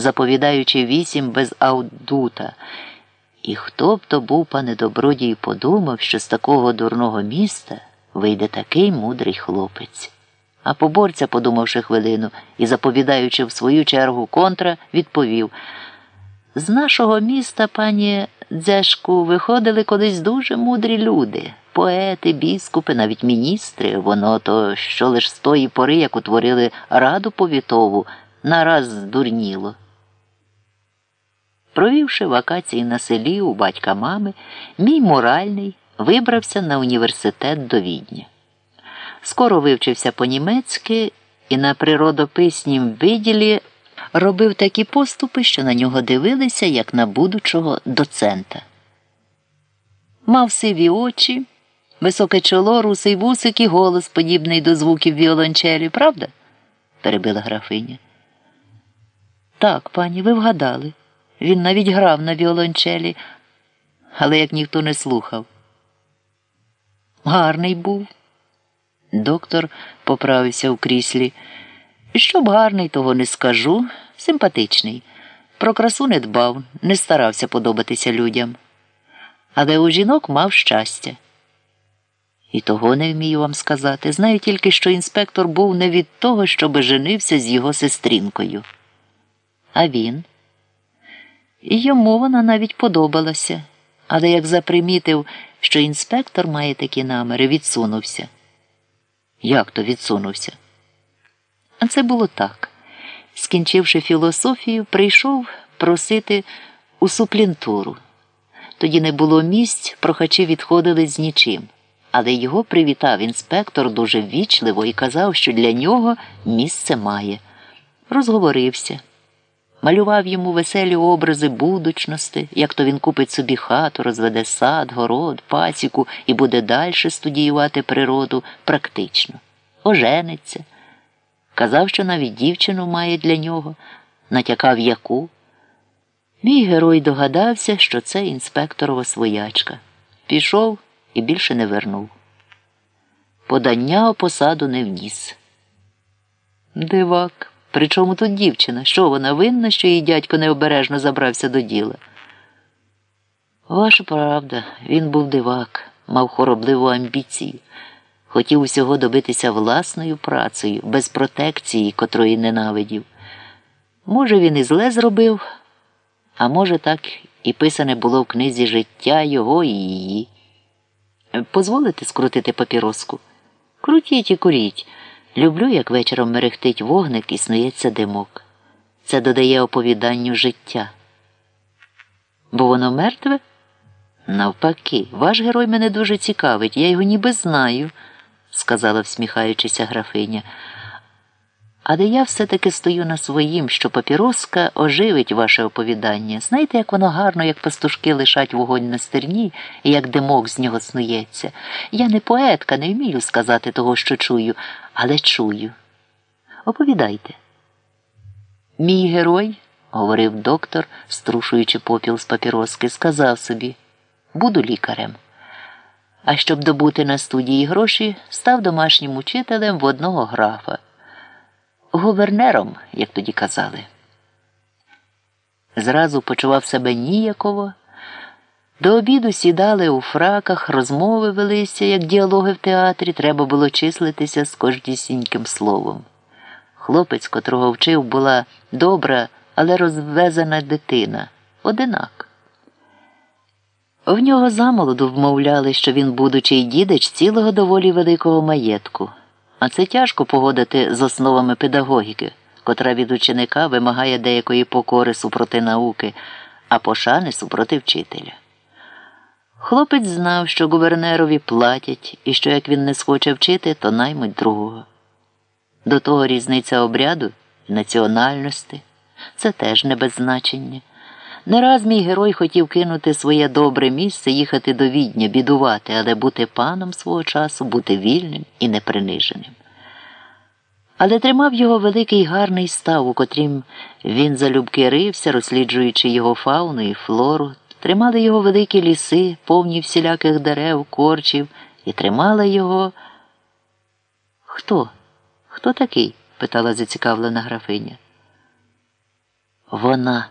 заповідаючи вісім без аудута. І хто б то був, пане добродій, подумав, що з такого дурного міста вийде такий мудрий хлопець. А поборця, подумавши хвилину і заповідаючи в свою чергу контра, відповів з нашого міста, пані Дзешку, виходили колись дуже мудрі люди, поети, біскупи, навіть міністри. Воно то, що лиш з тої пори, як утворили раду повітову, нараз здурніло. Провівши вакації на селі у батька мами, мій моральний вибрався на університет до Відня. Скоро вивчився по-німецьки і на природописнім виділі робив такі поступи, що на нього дивилися, як на будучого доцента. Мав сиві очі, високе чоло, русий вусик і голос, подібний до звуків віолончелі, правда? перебила графиня. Так, пані, ви вгадали. Він навіть грав на віолончелі, але як ніхто не слухав. Гарний був. Доктор поправився у кріслі. Щоб гарний, того не скажу. Симпатичний. Про красу не дбав, не старався подобатися людям. Але у жінок мав щастя. І того не вмію вам сказати. Знаю тільки, що інспектор був не від того, щоби женився з його сестрінкою. А він. І йому вона навіть подобалася. Але як запримітив, що інспектор має такі намери, відсунувся. Як то відсунувся? А це було так. Скінчивши філософію, прийшов просити у суплінтуру. Тоді не було місць, прохачі відходили з нічим. Але його привітав інспектор дуже ввічливо і казав, що для нього місце має. Розговорився. Малював йому веселі образи будучності, як то він купить собі хату, розведе сад, город, пасіку і буде далі студіювати природу практично. Ожениться. Казав, що навіть дівчину має для нього, натякав яку. Мій герой догадався, що це інспекторова своячка. Пішов і більше не вернув. Подання у посаду не вніс. Дивак. Причому тут дівчина? Що вона винна, що її дядько необережно забрався до діла? Ваша правда, він був дивак, мав хоробливу амбіцію, хотів усього добитися власною працею, без протекції, котрої ненавидів. Може, він і зле зробив, а може, так і писане було в книзі життя його і її. Позволите скрутити папіроску? Крутіть і куріть. Люблю, як вечором мерехтить вогник і снується димок. Це додає оповіданню життя. Бо воно мертве? Навпаки, ваш герой мене дуже цікавить, я його ніби знаю, сказала всміхаючися графиня. Але я все-таки стою на своїм, що папіроска оживить ваше оповідання. Знаєте, як воно гарно, як пастушки лишать вогонь на стерні і як димок з нього снується. Я не поетка, не вмію сказати того, що чую, але чую. Оповідайте. Мій герой, говорив доктор, струшуючи попіл з папіроски, сказав собі буду лікарем. А щоб добути на студії гроші, став домашнім учителем в одного графа гувернером, як тоді казали. Зразу почував себе ніяково. До обіду сідали у фраках, розмови велися, як діалоги в театрі, треба було числитися з кожнісіньким словом. Хлопець, котрого вчив, була добра, але розвезена дитина, одинак. В нього замолоду вмовляли, що він, будучи дідич цілого доволі великого маєтку. А це тяжко погодити з основами педагогіки, котра від ученика вимагає деякої покори супроти науки, а пошани супроти вчителя. Хлопець знав, що гувернерові платять і що як він не схоче вчити, то наймуть другого. До того різниця обряду і національності це теж не без значення. Не раз мій герой хотів кинути своє добре місце, їхати до відня, бідувати, але бути паном свого часу, бути вільним і неприниженим. Але тримав його великий гарний став, у котрім він залюбки рився, розсліджуючи його фауну і флору, тримали його великі ліси, повні всіляких дерев, корчів, і тримала його. Хто? Хто такий? питала зацікавлена графиня. Вона.